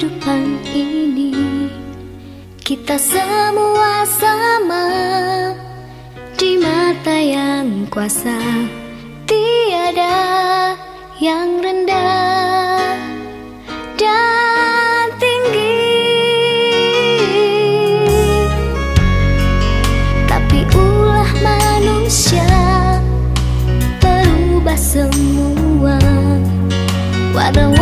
kehidupan ini. Kita semua sama di mata yang kuasa. Tiada yang rendah dan tinggi. Tapi ulah manusia berubah semua. Warna-warni